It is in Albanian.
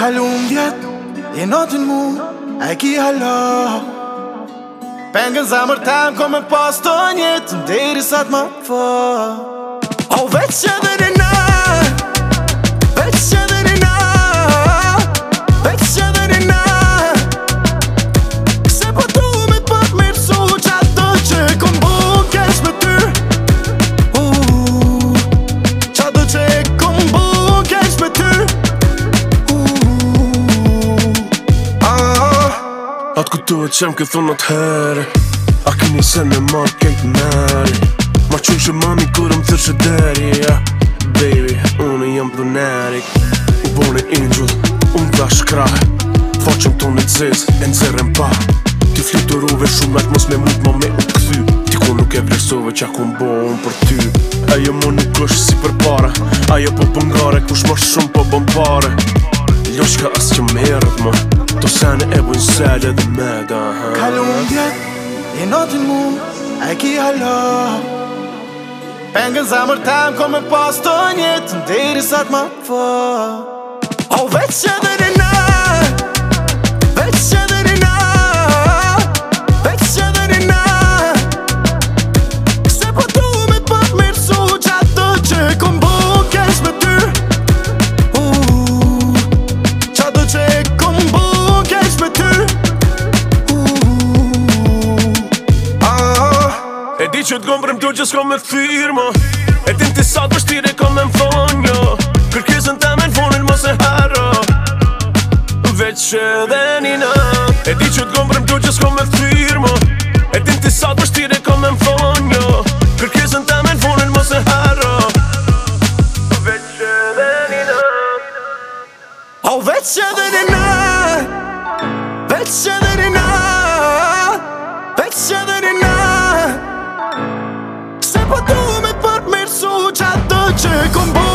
kalum vjet E notin mu E ki halo Pengën zamër tanë Kome pas të njetë Më deri sa të më fa Au veç që dhe një Atë këtu e qem këtë thonë atë herë A këni se me marë kejtë nëri Ma qënë që mami kërë më thërë që deri yeah. Baby, unë jam blunerik U bërë e ingjull, unë dha shkraj Faqëm tonë e cizë, e nëzërën pa Ti fluturove shumë atë mos me mund ma me u këthy Ti ku nuk e vlerësove që akun bo unë për ty Ajo më nuk është si për para Ajo po pëngare, kush më shumë po bëmpare Ljo shka asë që merët më said me mega Kalu më djet, i notin mu, E i ki halo Pengën zamër tam, ko me pas të njetë Në diri sa më fa Au veç që dhe di që t'gom për mdo që s'kom me firma E tim ti për shtire kom me mfonjo ja. Kërkizën të me nfonin mos e harra Veq që dhe nina E di që t'gom për mdo që s'kom me firma E tim ti për shtire kom me mfonjo ja. Kërkizën të me nfonin mos e harra Veq që dhe nina Au veq që dhe nina Veq që dhe nina Come on.